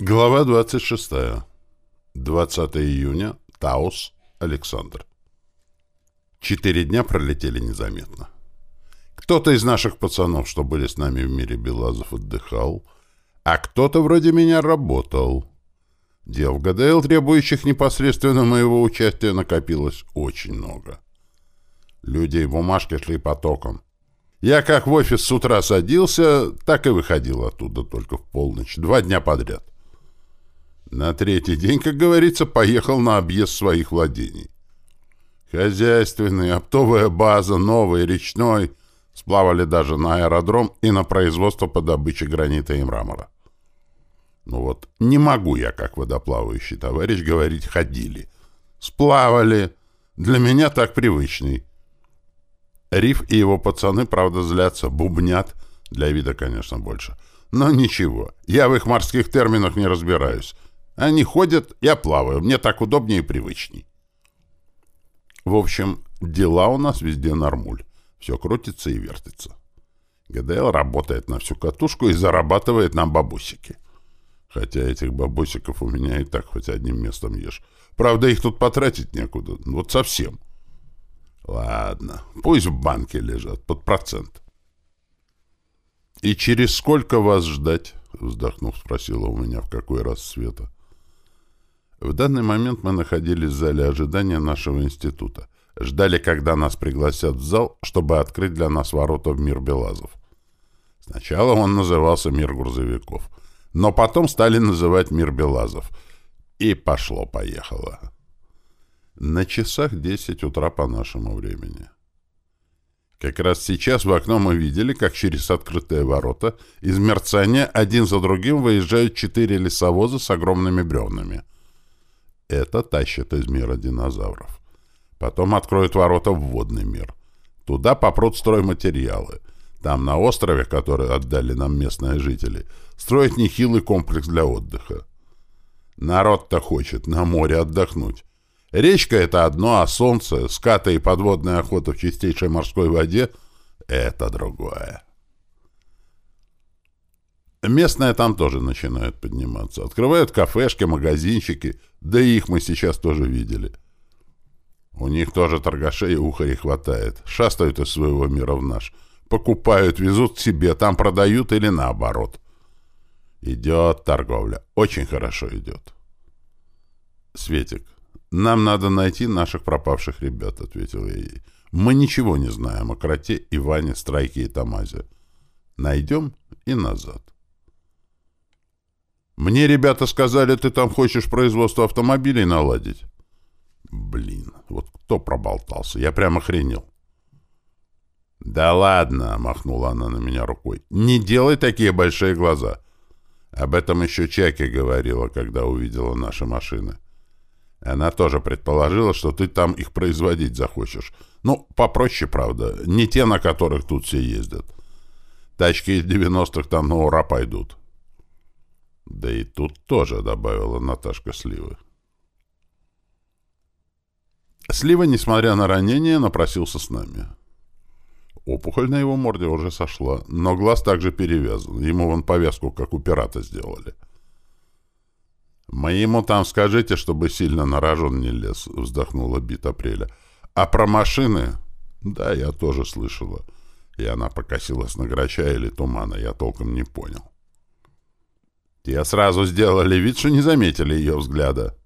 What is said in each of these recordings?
Глава 26. 20 июня. Таус. Александр. Четыре дня пролетели незаметно. Кто-то из наших пацанов, что были с нами в мире Белазов, отдыхал, а кто-то вроде меня работал. Дел в ГДЛ, требующих непосредственно моего участия, накопилось очень много. Люди и бумажки шли потоком. Я как в офис с утра садился, так и выходил оттуда только в полночь, два дня подряд. На третий день, как говорится, поехал на объезд своих владений. Хозяйственный, оптовая база, новый, речной, сплавали даже на аэродром и на производство по добыче гранита и мрамора. Ну вот, не могу я, как водоплавающий товарищ, говорить «ходили». Сплавали. Для меня так привычный. Риф и его пацаны, правда, злятся, бубнят. Для вида, конечно, больше. Но ничего, я в их морских терминах не разбираюсь. Они ходят, я плаваю. Мне так удобнее и привычней. В общем, дела у нас везде нормуль. Все крутится и вертится. ГДЛ работает на всю катушку и зарабатывает нам бабусики. Хотя этих бабусиков у меня и так хоть одним местом ешь. Правда, их тут потратить некуда. Вот совсем. Ладно, пусть в банке лежат, под процент. «И через сколько вас ждать?» — вздохнув, спросила у меня, в какой раз света. В данный момент мы находились в зале ожидания нашего института. Ждали, когда нас пригласят в зал, чтобы открыть для нас ворота в мир Белазов. Сначала он назывался «Мир грузовиков», но потом стали называть «Мир Белазов». И пошло-поехало. На часах 10 утра по нашему времени. Как раз сейчас в окно мы видели, как через открытые ворота из мерцания один за другим выезжают четыре лесовоза с огромными бревнами. Это тащит из мира динозавров. Потом откроют ворота в водный мир. Туда попрут стройматериалы. Там, на острове, который отдали нам местные жители, строят нехилый комплекс для отдыха. Народ-то хочет на море отдохнуть. Речка — это одно, а солнце, скаты и подводная охота в чистейшей морской воде — это другое. Местные там тоже начинают подниматься. Открывают кафешки, магазинчики, да и их мы сейчас тоже видели. У них тоже торгашей и ухарей хватает. Шастают из своего мира в наш. Покупают, везут к себе, там продают или наоборот. Идет торговля. Очень хорошо идет. Светик, «Нам надо найти наших пропавших ребят», — ответил я ей. «Мы ничего не знаем о Кроте, Иване, Страйке и Тамазе. Найдем и назад». «Мне ребята сказали, ты там хочешь производство автомобилей наладить». «Блин, вот кто проболтался? Я прямо охренел». «Да ладно», — махнула она на меня рукой, — «не делай такие большие глаза». Об этом еще Чаки говорила, когда увидела наши машины. Она тоже предположила, что ты там их производить захочешь. Ну, попроще, правда. Не те, на которых тут все ездят. Тачки из 90-х там на ура пойдут. Да и тут тоже, добавила Наташка Сливы. Слива, несмотря на ранение, напросился с нами. Опухоль на его морде уже сошла, но глаз также перевязан. Ему вон повязку, как у пирата, сделали. — «Мы ему там скажите, чтобы сильно на рожон не лез», — вздохнула Бит Апреля. «А про машины?» «Да, я тоже слышала». И она покосилась на Грача или Тумана, я толком не понял. Те сразу сделали вид, что не заметили ее взгляда.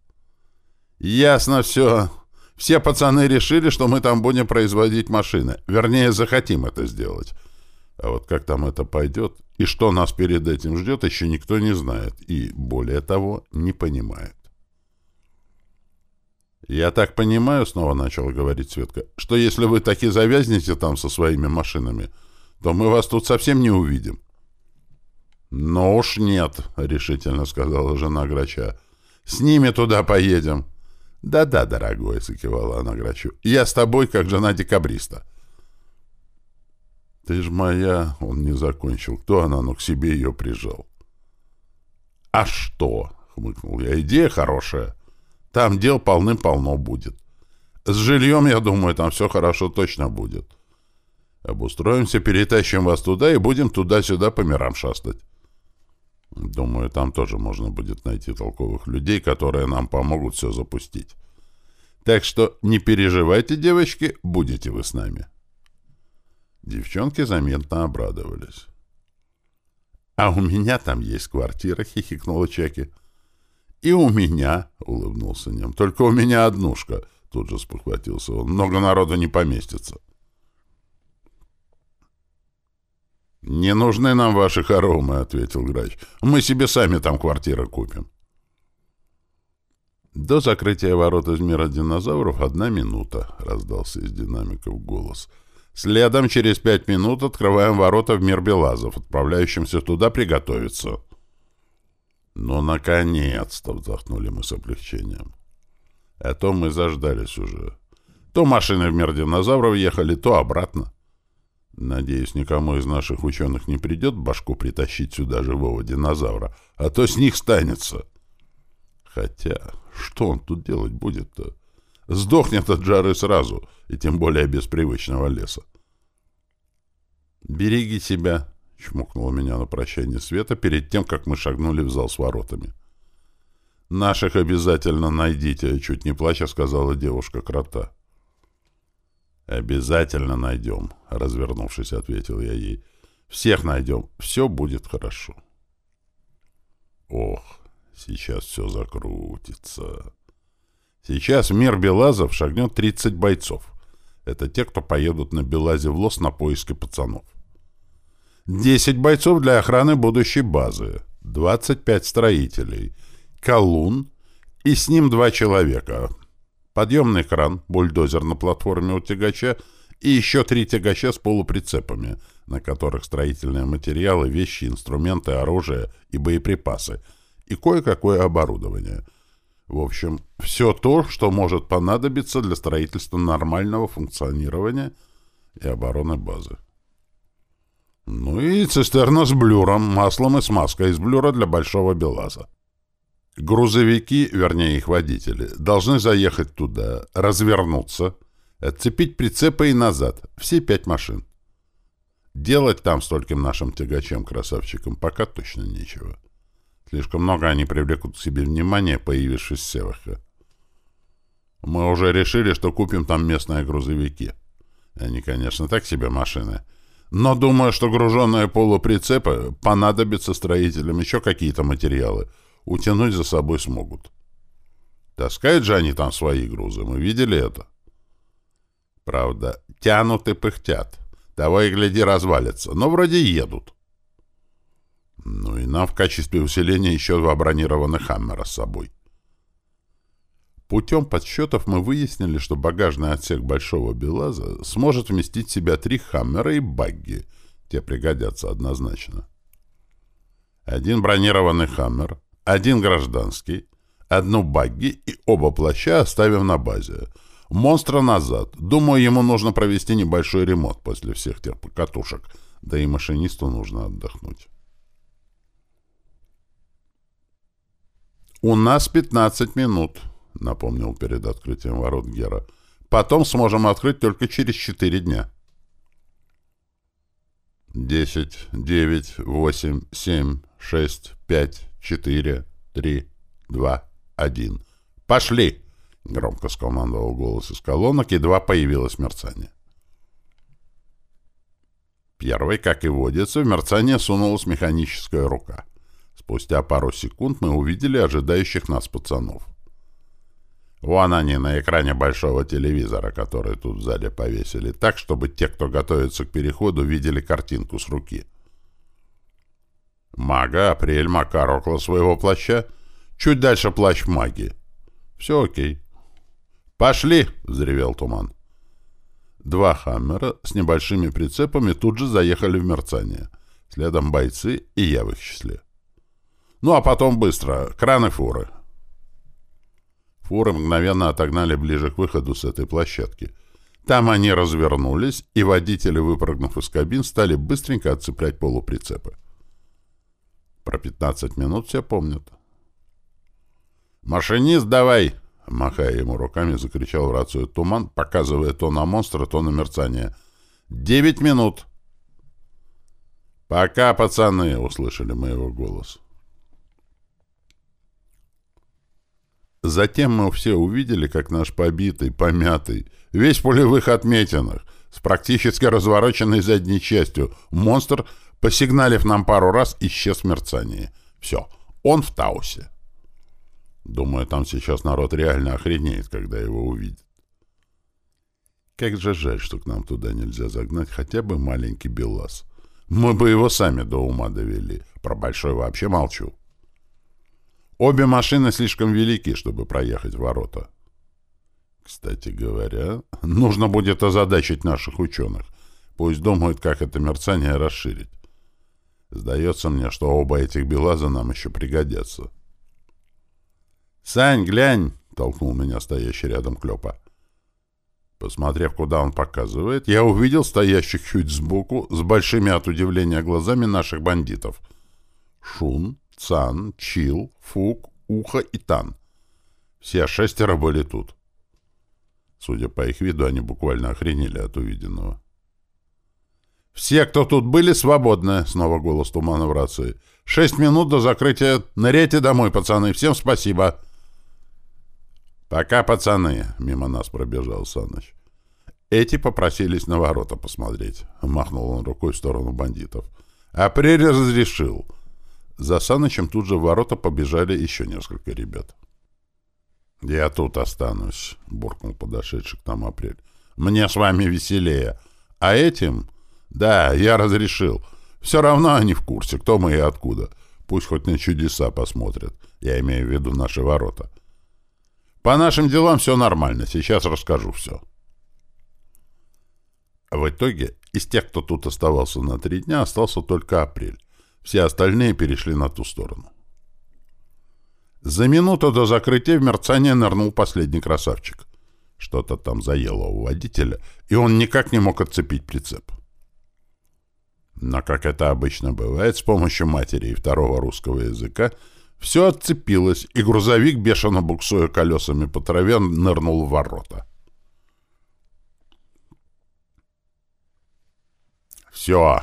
«Ясно все. Все пацаны решили, что мы там будем производить машины. Вернее, захотим это сделать. А вот как там это пойдет и что нас перед этим ждет, еще никто не знает и, более того, не понимает. «Я так понимаю, — снова начал говорить Светка, — что если вы таки завязнете там со своими машинами, то мы вас тут совсем не увидим». «Ну уж нет, — решительно сказала жена Грача. С ними туда поедем». «Да-да, дорогой, — закивала она Грачу, — я с тобой, как жена декабриста». «Ты ж моя!» — он не закончил. Кто она, но к себе ее прижал. «А что?» — хмыкнул я. «Идея хорошая. Там дел полным-полно будет. С жильем, я думаю, там все хорошо точно будет. Обустроимся, перетащим вас туда и будем туда-сюда по мирам шастать». Думаю, там тоже можно будет найти толковых людей, которые нам помогут все запустить. Так что не переживайте, девочки, будете вы с нами. Девчонки заметно обрадовались. «А у меня там есть квартира», — хихикнула Чаки. «И у меня», — улыбнулся Нем, — «только у меня однушка», — тут же спохватился он. «Много народу не поместится». «Не нужны нам ваши хоромы», — ответил Грач. «Мы себе сами там квартиры купим». «До закрытия ворот из мира динозавров одна минута», — раздался из динамиков голос. «Следом через пять минут открываем ворота в мир Белазов, отправляющимся туда приготовиться». «Ну, наконец-то!» — вздохнули мы с облегчением. «А то мы заждались уже. То машины в мир динозавров ехали, то обратно. Надеюсь, никому из наших ученых не придет башку притащить сюда живого динозавра, а то с них станется». Хотя, что он тут делать будет-то? Сдохнет от жары сразу, и тем более без привычного леса. «Береги себя», — чмокнула меня на прощание Света перед тем, как мы шагнули в зал с воротами. «Наших обязательно найдите», — чуть не плача сказала девушка-крота. «Обязательно найдем», — развернувшись, ответил я ей. «Всех найдем. Все будет хорошо». Ох, Сейчас все закрутится. Сейчас в мир Белазов шагнет 30 бойцов. Это те, кто поедут на Белазе в лос на поиски пацанов. 10 бойцов для охраны будущей базы. 25 строителей. Колун и с ним два человека. Подъемный кран, бульдозер на платформе у тягача и еще три тягача с полуприцепами, на которых строительные материалы, вещи, инструменты, оружие и боеприпасы — и кое-какое оборудование. В общем, все то, что может понадобиться для строительства нормального функционирования и обороны базы. Ну и цистерна с блюром, маслом и смазкой из блюра для большого белаза. Грузовики, вернее их водители, должны заехать туда, развернуться, отцепить прицепы и назад, все пять машин. Делать там стольким нашим тягачем-красавчикам пока точно нечего. Слишком много они привлекут к себе внимание, появившись в Севахе. Мы уже решили, что купим там местные грузовики. Они, конечно, так себе машины. Но думаю, что груженные полуприцепы понадобятся строителям еще какие-то материалы. Утянуть за собой смогут. Таскают же они там свои грузы. Мы видели это. Правда, тянут и пыхтят. Того и гляди развалится. Но вроде едут. Ну и нам в качестве усиления еще два бронированных «Хаммера» с собой. Путем подсчетов мы выяснили, что багажный отсек Большого Белаза сможет вместить в себя три «Хаммера» и «Багги». Те пригодятся однозначно. Один бронированный «Хаммер», один гражданский, одну «Багги» и оба плаща оставим на базе. Монстра назад. Думаю, ему нужно провести небольшой ремонт после всех тех покатушек, да и машинисту нужно отдохнуть. «У нас 15 минут», — напомнил перед открытием ворот Гера. «Потом сможем открыть только через 4 дня». «Десять, девять, восемь, семь, шесть, пять, четыре, три, два, один. Пошли!» — громко скомандовал голос из колонок, едва появилось мерцание. Первой, как и водится, в мерцание сунулась механическая рука — Спустя пару секунд мы увидели ожидающих нас пацанов. Вон они на экране большого телевизора, который тут в зале повесили, так, чтобы те, кто готовится к переходу, видели картинку с руки. Мага, Апрель, Макар около своего плаща. Чуть дальше плащ маги. Все окей. «Пошли!» — взревел туман. Два «Хаммера» с небольшими прицепами тут же заехали в мерцание. Следом бойцы и я в их числе. Ну, а потом быстро. Краны фуры. Фуры мгновенно отогнали ближе к выходу с этой площадки. Там они развернулись, и водители, выпрыгнув из кабин, стали быстренько отцеплять полуприцепы. Про 15 минут все помнят. «Машинист давай!» — махая ему руками, закричал в рацию Туман, показывая то на монстра, то на мерцание. «Девять минут!» «Пока, пацаны!» — услышали мы его голос. Затем мы все увидели, как наш побитый, помятый, весь в пулевых отметинах, с практически развороченной задней частью, монстр посигналив нам пару раз, исчез в мерцании. Все, он в Таусе. Думаю, там сейчас народ реально охренеет, когда его увидит. Как же жаль, что к нам туда нельзя загнать хотя бы маленький БелАЗ. Мы бы его сами до ума довели. Про большой вообще молчу. Обе машины слишком велики, чтобы проехать ворота. Кстати говоря, нужно будет озадачить наших ученых. Пусть думают, как это мерцание расширить. Сдается мне, что оба этих белаза нам еще пригодятся. «Сань, глянь!» — толкнул меня стоящий рядом Клёпа. Посмотрев, куда он показывает, я увидел стоящих чуть сбоку, с большими от удивления глазами наших бандитов. Шун, Цан, Чил, Фук, Ухо и Тан. Все шестеро были тут. Судя по их виду, они буквально охренели от увиденного. «Все, кто тут были, свободны!» — снова голос тумана в рации. «Шесть минут до закрытия. Ныряйте домой, пацаны. Всем спасибо!» «Пока, пацаны!» — мимо нас пробежал Саныч. Эти попросились на ворота посмотреть. Махнул он рукой в сторону бандитов. «Апрель разрешил!» За Санычем тут же в ворота побежали еще несколько ребят. «Я тут останусь», — буркнул подошедший к нам Апрель. «Мне с вами веселее. А этим...» «Да, я разрешил. Все равно они в курсе, кто мы и откуда. Пусть хоть на чудеса посмотрят. Я имею в виду наши ворота». По нашим делам все нормально, сейчас расскажу все. В итоге из тех, кто тут оставался на три дня, остался только апрель. Все остальные перешли на ту сторону. За минуту до закрытия в мерцание нырнул последний красавчик. Что-то там заело у водителя, и он никак не мог отцепить прицеп. Но, как это обычно бывает, с помощью матери и второго русского языка все отцепилось, и грузовик, бешено буксуя колесами по траве, нырнул в ворота. «Все,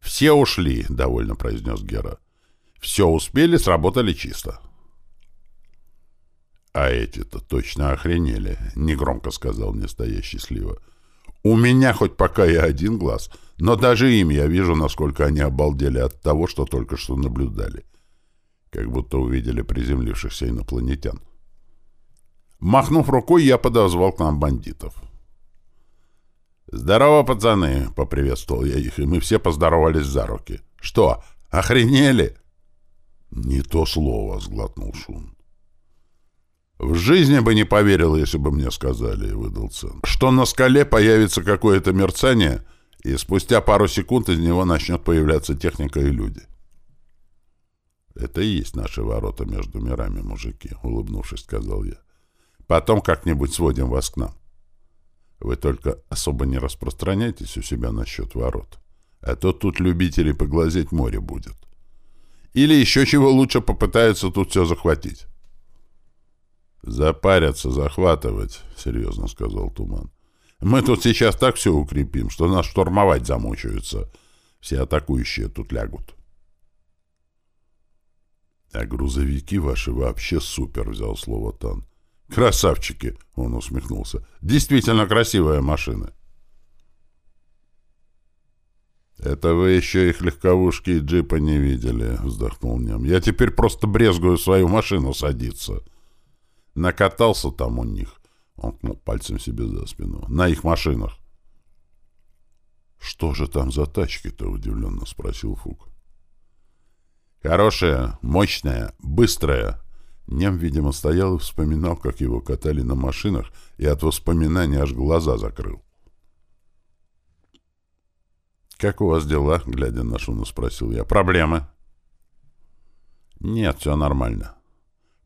все ушли», — довольно произнес Гера. «Все успели, сработали чисто». «А эти-то точно охренели», — негромко сказал мне стоящий слива. «У меня хоть пока и один глаз, но даже им я вижу, насколько они обалдели от того, что только что наблюдали как будто увидели приземлившихся инопланетян. Махнув рукой, я подозвал к нам бандитов. «Здорово, пацаны!» — поприветствовал я их, и мы все поздоровались за руки. «Что, охренели?» «Не то слово», — сглотнул Шун. «В жизни бы не поверил, если бы мне сказали», — выдал Цен, «что на скале появится какое-то мерцание, и спустя пару секунд из него начнет появляться техника и люди». «Это и есть наши ворота между мирами, мужики», — улыбнувшись, сказал я. «Потом как-нибудь сводим вас к нам. Вы только особо не распространяйтесь у себя насчет ворот, а то тут любителей поглазеть море будет. Или еще чего лучше попытаются тут все захватить». «Запарятся захватывать», — серьезно сказал Туман. «Мы тут сейчас так все укрепим, что нас штурмовать замучаются. Все атакующие тут лягут». «А грузовики ваши вообще супер», — взял слово Тан. «Красавчики!» — он усмехнулся. «Действительно красивая машина». «Это вы еще их легковушки и джипа не видели», — вздохнул Нем. «Я теперь просто брезгую свою машину садиться». Накатался там у них. Он кнул пальцем себе за спину. На их машинах. «Что же там за тачки-то?» — удивленно спросил Фук. Хорошая, мощная, быстрая. Нем, видимо, стоял и вспоминал, как его катали на машинах, и от воспоминаний аж глаза закрыл. «Как у вас дела?» — глядя на Шуну, спросил я. «Проблемы?» «Нет, все нормально.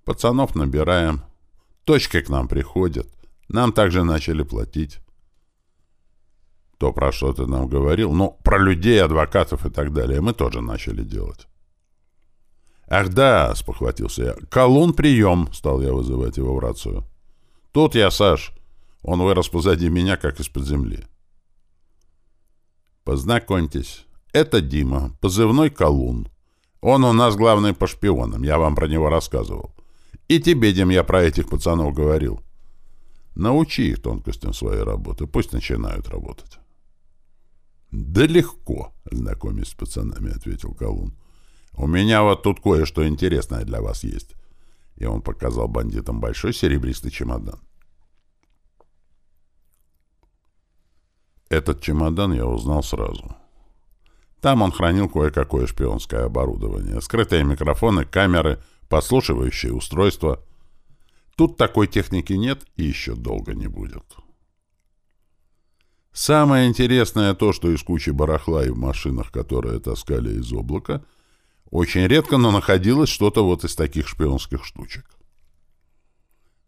Пацанов набираем. Точкой к нам приходят. Нам также начали платить». «То, про что ты нам говорил, ну, про людей, адвокатов и так далее, мы тоже начали делать». «Ах да!» — спохватился я. «Колун, прием!» — стал я вызывать его в рацию. «Тут я, Саш!» Он вырос позади меня, как из-под земли. «Познакомьтесь, это Дима, позывной Колун. Он у нас главный по шпионам, я вам про него рассказывал. И тебе, Дим, я про этих пацанов говорил. Научи их тонкостям своей работы, пусть начинают работать. «Да легко», — знакомясь с пацанами, — ответил Колун. «У меня вот тут кое-что интересное для вас есть». И он показал бандитам большой серебристый чемодан. Этот чемодан я узнал сразу. Там он хранил кое-какое шпионское оборудование, скрытые микрофоны, камеры, подслушивающие устройства. Тут такой техники нет и еще долго не будет. Самое интересное то, что из кучи барахла и в машинах, которые таскали из облака, очень редко, но находилось что-то вот из таких шпионских штучек.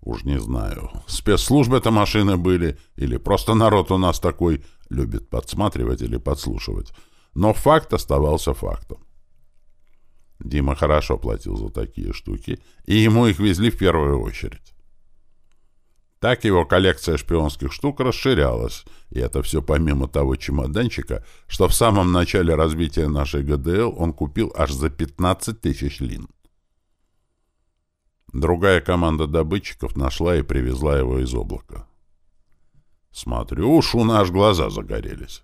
Уж не знаю, спецслужбы это машины были, или просто народ у нас такой любит подсматривать или подслушивать. Но факт оставался фактом. Дима хорошо платил за такие штуки, и ему их везли в первую очередь. Так его коллекция шпионских штук расширялась, и это все помимо того чемоданчика, что в самом начале развития нашей ГДЛ он купил аж за 15 тысяч лин. Другая команда добытчиков нашла и привезла его из облака. Смотрю, уж у нас глаза загорелись.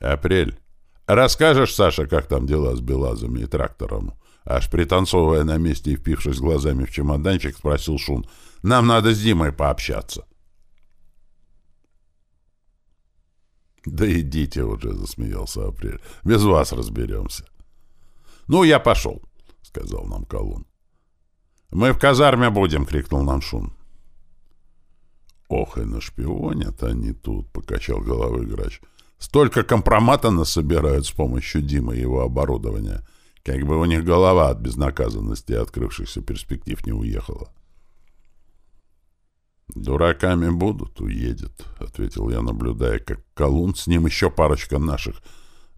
Апрель. Расскажешь, Саша, как там дела с Белазами и трактором? Аж пританцовывая на месте и впившись глазами в чемоданчик, спросил Шун. Нам надо с Димой пообщаться. «Да идите уже», — засмеялся Апрель. «Без вас разберемся». «Ну, я пошел», — сказал нам Колун. «Мы в казарме будем!» — крикнул нам Шун. «Ох, и нашпионят они тут!» — покачал головой грач. «Столько компромата насобирают с помощью Димы и его оборудования, как бы у них голова от безнаказанности и открывшихся перспектив не уехала». «Дураками будут, уедет», — ответил я, наблюдая, как колун, с ним еще парочка наших,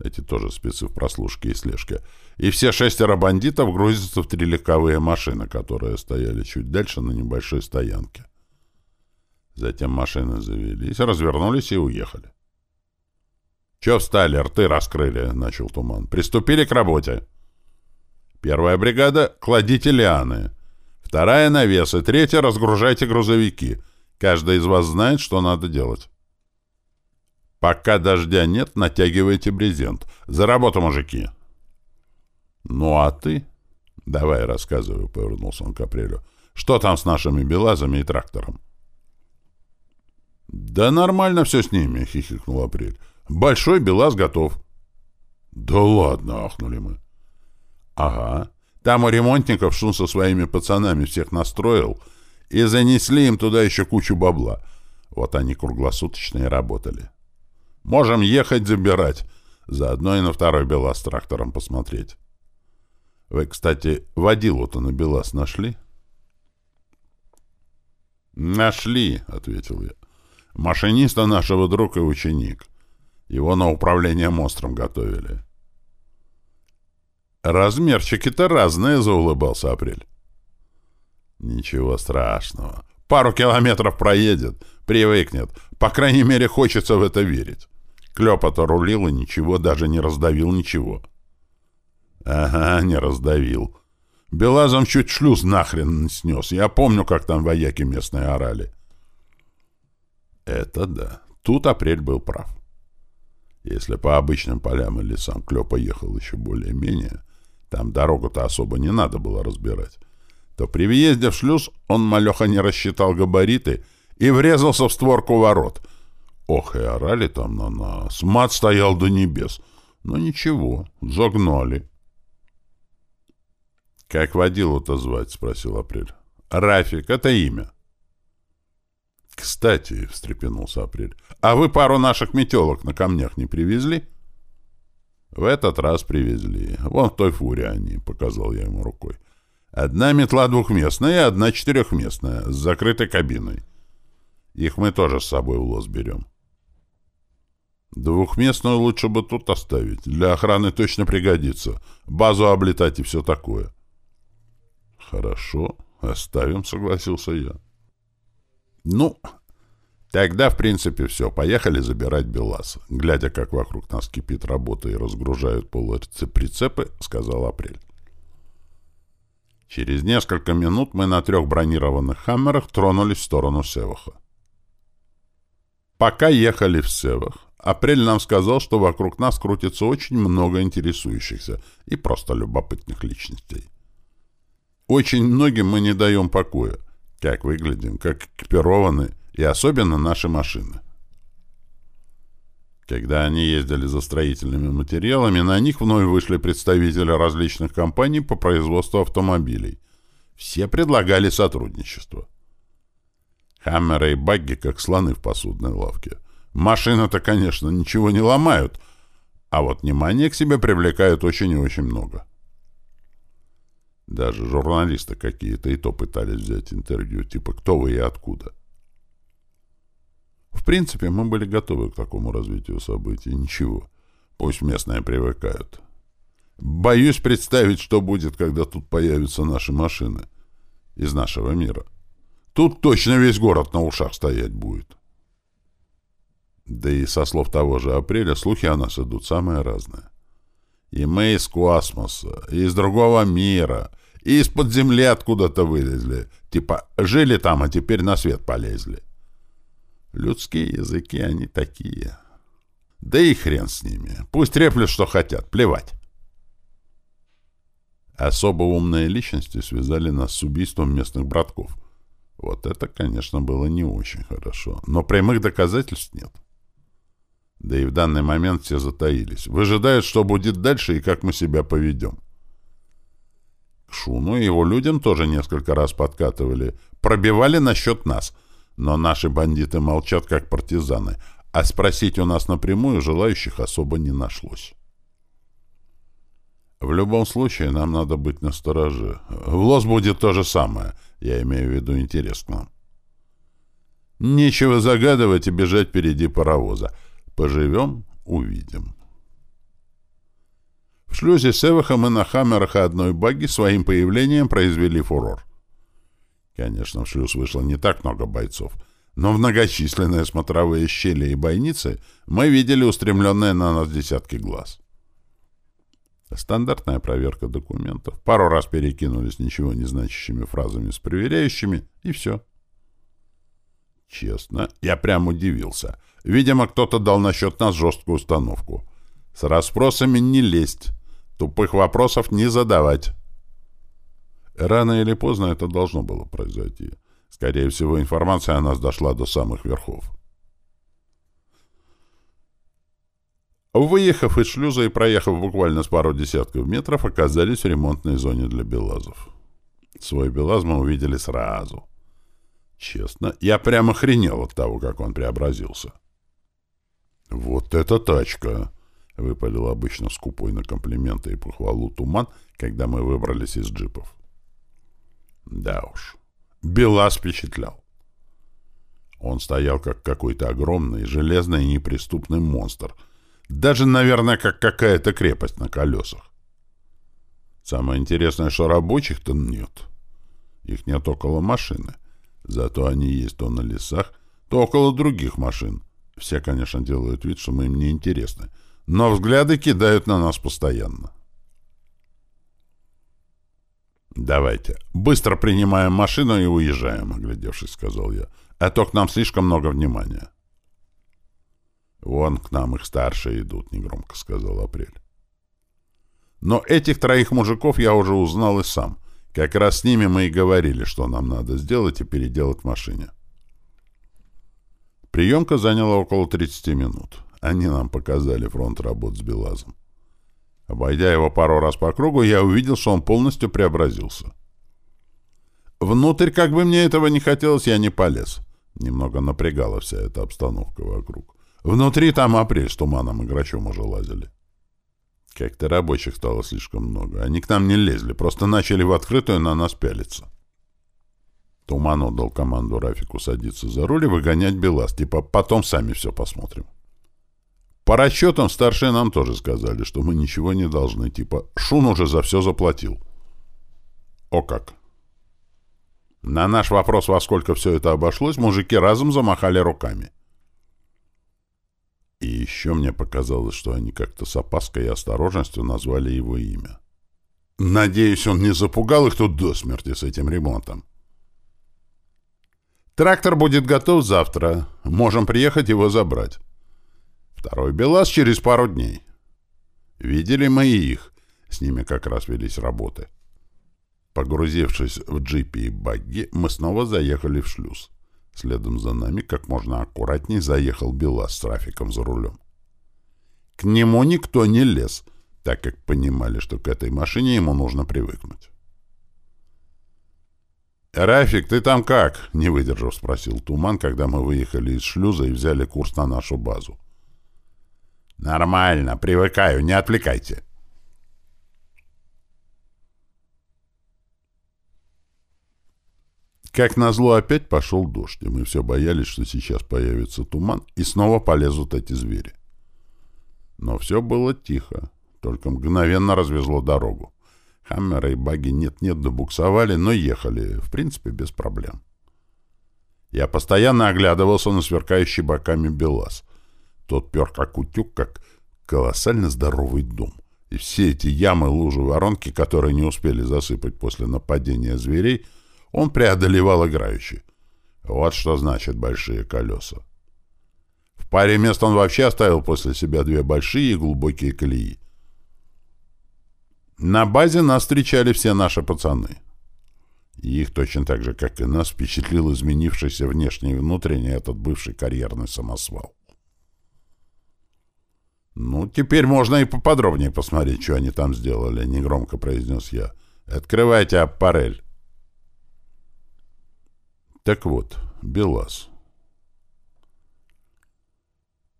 эти тоже спецы в прослушке и слежке, и все шестеро бандитов грузятся в три легковые машины, которые стояли чуть дальше на небольшой стоянке. Затем машины завелись, развернулись и уехали. «Че встали, рты раскрыли?» — начал Туман. «Приступили к работе. Первая бригада — кладите лианы. Вторая — навесы. Третья — разгружайте грузовики. Каждый из вас знает, что надо делать. Пока дождя нет, натягивайте брезент. За работу, мужики!» «Ну а ты?» «Давай, рассказывай», — повернулся он к Апрелю. «Что там с нашими белазами и трактором?» «Да нормально все с ними», — хихикнул Апрель. «Большой белаз готов». «Да ладно», — ахнули мы. «Ага. Там у ремонтников Шун со своими пацанами всех настроил, и занесли им туда еще кучу бабла. Вот они круглосуточно и работали. Можем ехать забирать, заодно и на второй белаз трактором посмотреть». Вы, кстати, водилу-то на БелАЗ нашли? «Нашли», — ответил я. «Машиниста нашего друг и ученик. Его на управление монстром готовили». «Размерчики-то разные», — заулыбался Апрель. «Ничего страшного. Пару километров проедет, привыкнет. По крайней мере, хочется в это верить. Клёпа-то рулил и ничего, даже не раздавил ничего». Ага, не раздавил. Белазом чуть шлюз нахрен снес. Я помню, как там вояки местные орали. Это да. Тут Апрель был прав. Если по обычным полям и лесам Клёпа ехал еще более-менее, там дорогу-то особо не надо было разбирать, то при въезде в шлюз он, малеха, не рассчитал габариты и врезался в створку ворот. Ох, и орали там на нас. Мат стоял до небес. Но ничего, загнали. «Как водилу-то звать?» — спросил Апрель. «Рафик, это имя». «Кстати», — встрепенулся Апрель, — «а вы пару наших метелок на камнях не привезли?» «В этот раз привезли. Вон в той фуре они», — показал я ему рукой. «Одна метла двухместная одна четырехместная, с закрытой кабиной. Их мы тоже с собой в лос берем». «Двухместную лучше бы тут оставить. Для охраны точно пригодится. Базу облетать и все такое». «Хорошо, оставим», — согласился я. «Ну, тогда, в принципе, все. Поехали забирать БелАЗ». Глядя, как вокруг нас кипит работа и разгружают полуцеприцепы, сказал Апрель. Через несколько минут мы на трех бронированных «Хаммерах» тронулись в сторону Севаха. Пока ехали в Севах, Апрель нам сказал, что вокруг нас крутится очень много интересующихся и просто любопытных личностей. Очень многим мы не даем покоя, как выглядим, как экипированы и особенно наши машины. Когда они ездили за строительными материалами, на них вновь вышли представители различных компаний по производству автомобилей. Все предлагали сотрудничество. Хаммеры и багги, как слоны в посудной лавке. Машины-то, конечно, ничего не ломают, а вот внимание к себе привлекают очень и очень много. Даже журналисты какие-то и то пытались взять интервью, типа «Кто вы и откуда?». В принципе, мы были готовы к такому развитию событий. Ничего, пусть местные привыкают. Боюсь представить, что будет, когда тут появятся наши машины из нашего мира. Тут точно весь город на ушах стоять будет. Да и со слов того же апреля слухи о нас идут самые разные. И мы из космоса, и из другого мира, и из-под земли откуда-то вылезли. Типа жили там, а теперь на свет полезли. Людские языки они такие. Да и хрен с ними. Пусть треплют, что хотят. Плевать. Особо умные личности связали нас с убийством местных братков. Вот это, конечно, было не очень хорошо. Но прямых доказательств нет. Да и в данный момент все затаились. Выжидают, что будет дальше и как мы себя поведем. Шуну и его людям тоже несколько раз подкатывали. Пробивали насчет нас. Но наши бандиты молчат, как партизаны. А спросить у нас напрямую желающих особо не нашлось. В любом случае, нам надо быть настороже. В лос будет то же самое. Я имею в виду интерес к нам. Нечего загадывать и бежать впереди паровоза. Поживем — увидим. В шлюзе Севаха мы на хаммерах одной багги своим появлением произвели фурор. Конечно, в шлюз вышло не так много бойцов, но в многочисленные смотровые щели и бойницы мы видели устремленные на нас десятки глаз. Стандартная проверка документов. Пару раз перекинулись ничего не значащими фразами с проверяющими, и все. Честно, я прям удивился — Видимо, кто-то дал насчет нас жесткую установку. С расспросами не лезть, тупых вопросов не задавать. Рано или поздно это должно было произойти. Скорее всего, информация о нас дошла до самых верхов. Выехав из шлюза и проехав буквально с пару десятков метров, оказались в ремонтной зоне для белазов. Свой белаз мы увидели сразу. Честно, я прямо охренел от того, как он преобразился. «Вот эта тачка!» — выпалил обычно скупой на комплименты и похвалу туман, когда мы выбрались из джипов. Да уж, Белас впечатлял. Он стоял как какой-то огромный, железный и неприступный монстр. Даже, наверное, как какая-то крепость на колесах. Самое интересное, что рабочих-то нет. Их нет около машины. Зато они есть то на лесах, то около других машин — все, конечно, делают вид, что мы им не интересны, но взгляды кидают на нас постоянно. «Давайте, быстро принимаем машину и уезжаем», — оглядевшись, сказал я. «А то к нам слишком много внимания». «Вон к нам их старшие идут», — негромко сказал Апрель. «Но этих троих мужиков я уже узнал и сам. Как раз с ними мы и говорили, что нам надо сделать и переделать в машине». Приемка заняла около 30 минут. Они нам показали фронт работ с Белазом. Обойдя его пару раз по кругу, я увидел, что он полностью преобразился. Внутрь, как бы мне этого не хотелось, я не полез. Немного напрягала вся эта обстановка вокруг. Внутри там апрель с туманом и грачом уже лазили. Как-то рабочих стало слишком много. Они к нам не лезли, просто начали в открытую на нас пялиться. Туман отдал команду Рафику садиться за руль и выгонять БелАЗ. Типа, потом сами все посмотрим. По расчетам старшие нам тоже сказали, что мы ничего не должны. Типа, Шун уже за все заплатил. О как! На наш вопрос, во сколько все это обошлось, мужики разом замахали руками. И еще мне показалось, что они как-то с опаской и осторожностью назвали его имя. Надеюсь, он не запугал их тут до смерти с этим ремонтом. Трактор будет готов завтра. Можем приехать его забрать. Второй БелАЗ через пару дней. Видели мы и их. С ними как раз велись работы. Погрузившись в джипи и багги, мы снова заехали в шлюз. Следом за нами как можно аккуратней заехал БелАЗ с трафиком за рулем. К нему никто не лез, так как понимали, что к этой машине ему нужно привыкнуть. «Рафик, ты там как?» — не выдержав, спросил Туман, когда мы выехали из шлюза и взяли курс на нашу базу. «Нормально, привыкаю, не отвлекайте». Как назло опять пошел дождь, и мы все боялись, что сейчас появится туман, и снова полезут эти звери. Но все было тихо, только мгновенно развезло дорогу. Хаммеры и баги нет-нет добуксовали, но ехали, в принципе, без проблем. Я постоянно оглядывался на сверкающий боками БелАЗ. Тот пер как утюг, как колоссально здоровый дом. И все эти ямы, лужи, воронки, которые не успели засыпать после нападения зверей, он преодолевал играющий. Вот что значит большие колеса. В паре мест он вообще оставил после себя две большие и глубокие колеи. На базе нас встречали все наши пацаны. И их точно так же, как и нас, впечатлил изменившийся внешний и внутренний этот бывший карьерный самосвал. «Ну, теперь можно и поподробнее посмотреть, что они там сделали», — негромко произнес я. «Открывайте аппарель». Так вот, БелАЗ.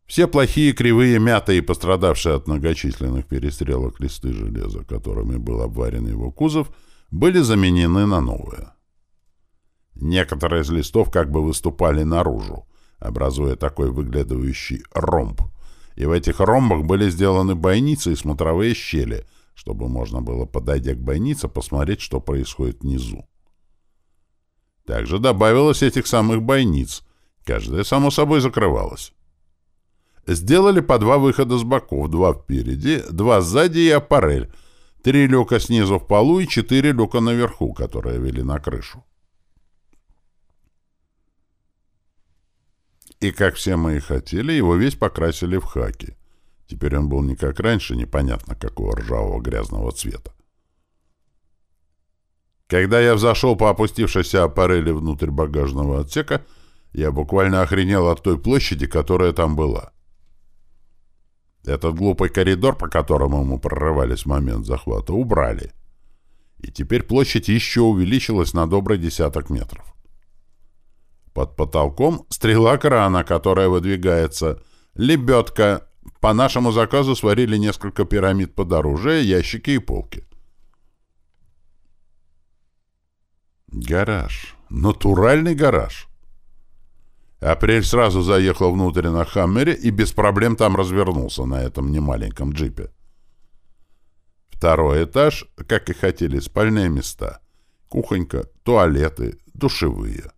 Все плохие, кривые, мятые и пострадавшие от многочисленных перестрелок листы железа, которыми был обварен его кузов, были заменены на новые. Некоторые из листов как бы выступали наружу, образуя такой выглядывающий ромб, и в этих ромбах были сделаны бойницы и смотровые щели, чтобы можно было, подойдя к бойнице, посмотреть, что происходит внизу. Также добавилось этих самых бойниц, каждая, само собой, закрывалась. Сделали по два выхода с боков, два впереди, два сзади и аппарель, три люка снизу в полу и четыре люка наверху, которые вели на крышу. И, как все мы и хотели, его весь покрасили в хаки. Теперь он был не как раньше, непонятно какого ржавого грязного цвета. Когда я взошел по опустившейся аппарели внутрь багажного отсека, я буквально охренел от той площади, которая там была. Этот глупый коридор, по которому мы прорывались в момент захвата, убрали. И теперь площадь еще увеличилась на добрый десяток метров. Под потолком стрела крана, которая выдвигается, лебедка. По нашему заказу сварили несколько пирамид под оружие, ящики и полки. Гараж. Натуральный гараж. Апрель сразу заехал внутрь на «Хаммере» и без проблем там развернулся на этом немаленьком джипе. Второй этаж, как и хотели, спальные места. Кухонька, туалеты, душевые.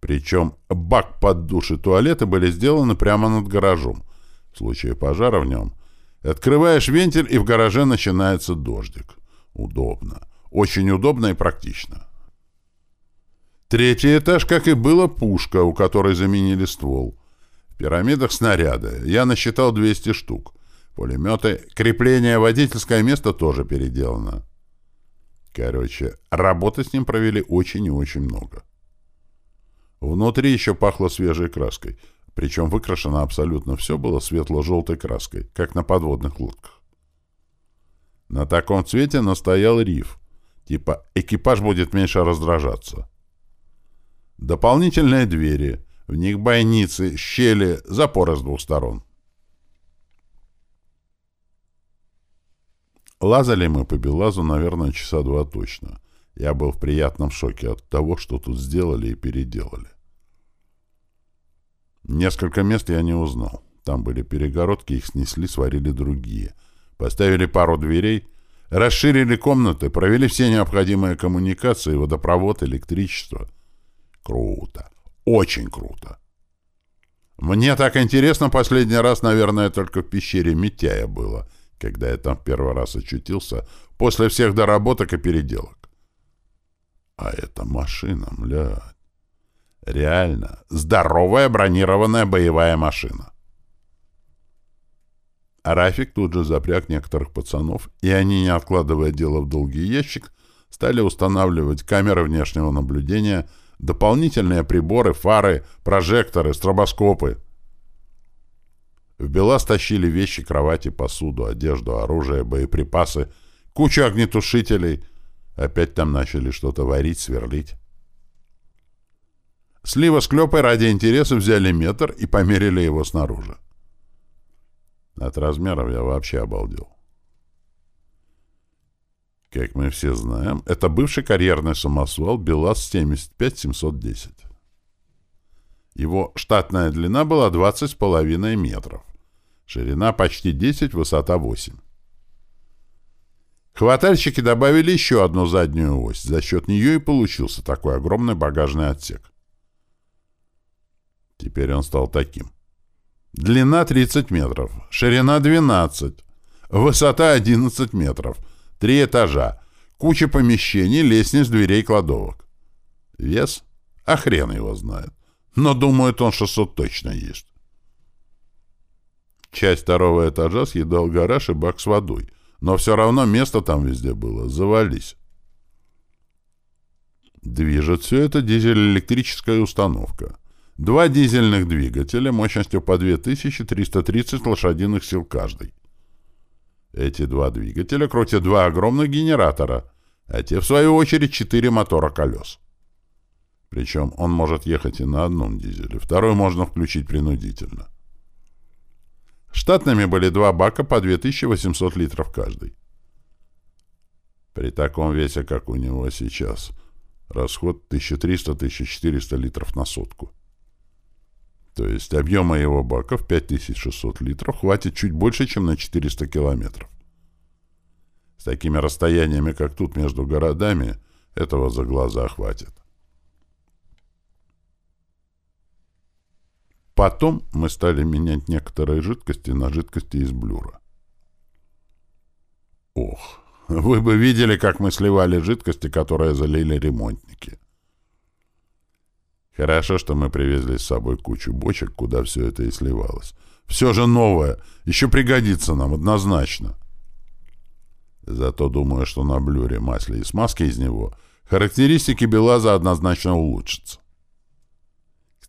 Причем бак под душ и туалеты были сделаны прямо над гаражом. В случае пожара в нем. Открываешь вентиль, и в гараже начинается дождик. Удобно. Очень удобно и практично. Третий этаж, как и было, пушка, у которой заменили ствол. В пирамидах снаряды. Я насчитал 200 штук. Пулеметы. Крепление водительское место тоже переделано. Короче, работы с ним провели очень и очень много. Внутри еще пахло свежей краской. Причем выкрашено абсолютно все было светло-желтой краской, как на подводных лодках. На таком цвете настоял риф. Типа экипаж будет меньше раздражаться. Дополнительные двери. В них бойницы, щели, запоры с двух сторон. Лазали мы по Белазу, наверное, часа два точно. Я был в приятном шоке от того, что тут сделали и переделали. Несколько мест я не узнал. Там были перегородки, их снесли, сварили другие. Поставили пару дверей, расширили комнаты, провели все необходимые коммуникации, водопровод, электричество — Круто. Очень круто. Мне так интересно последний раз, наверное, только в пещере Митяя было. когда я там в первый раз очутился, после всех доработок и переделок. А это машина, блядь. Реально, здоровая бронированная боевая машина. А Рафик тут же запряг некоторых пацанов, и они, не откладывая дело в долгий ящик, стали устанавливать камеры внешнего наблюдения, дополнительные приборы, фары, прожекторы, стробоскопы. В БелАЗ тащили вещи, кровати, посуду, одежду, оружие, боеприпасы, кучу огнетушителей. Опять там начали что-то варить, сверлить. Слива с Клёпой ради интереса взяли метр и померили его снаружи. От размеров я вообще обалдел. Как мы все знаем, это бывший карьерный самосвал БелАЗ-75-710. Его штатная длина была 20,5 метров. Ширина почти 10, высота 8. Хватальщики добавили еще одну заднюю ось. За счет нее и получился такой огромный багажный отсек. Теперь он стал таким. Длина 30 метров, ширина 12, высота 11 метров, три этажа, куча помещений, лестниц, дверей, кладовок. Вес? А хрен его знает. Но, думаю, он 600 точно есть. Часть второго этажа съедал гараж и бак с водой, но все равно место там везде было. Завались. Движет все это дизель-электрическая установка. Два дизельных двигателя мощностью по 2330 лошадиных сил каждый. Эти два двигателя крутят два огромных генератора, а те, в свою очередь, четыре мотора колес. Причем он может ехать и на одном дизеле, второй можно включить принудительно. Штатными были два бака по 2800 литров каждый. При таком весе, как у него сейчас, расход 1300-1400 литров на сутку. То есть объема его баков 5600 литров хватит чуть больше, чем на 400 километров. С такими расстояниями, как тут между городами, этого за глаза хватит. Потом мы стали менять некоторые жидкости на жидкости из блюра. Ох, вы бы видели, как мы сливали жидкости, которые залили ремонтники. Хорошо, что мы привезли с собой кучу бочек, куда все это и сливалось. Все же новое, еще пригодится нам однозначно. Зато думаю, что на блюре, масле и смазке из него характеристики БелАЗа однозначно улучшатся.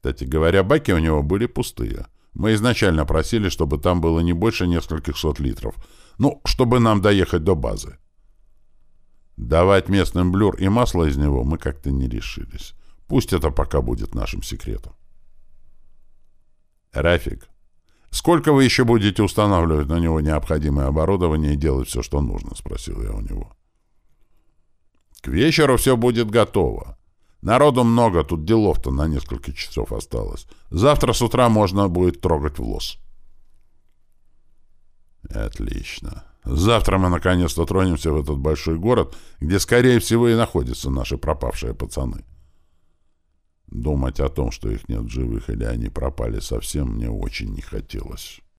Кстати говоря, баки у него были пустые. Мы изначально просили, чтобы там было не больше нескольких сот литров. Ну, чтобы нам доехать до базы. Давать местным блюр и масло из него мы как-то не решились. Пусть это пока будет нашим секретом. Рафик, сколько вы еще будете устанавливать на него необходимое оборудование и делать все, что нужно? Спросил я у него. К вечеру все будет готово. Народу много, тут делов-то на несколько часов осталось. Завтра с утра можно будет трогать в лос. Отлично. Завтра мы наконец-то тронемся в этот большой город, где, скорее всего, и находятся наши пропавшие пацаны. Думать о том, что их нет живых или они пропали совсем, мне очень не хотелось.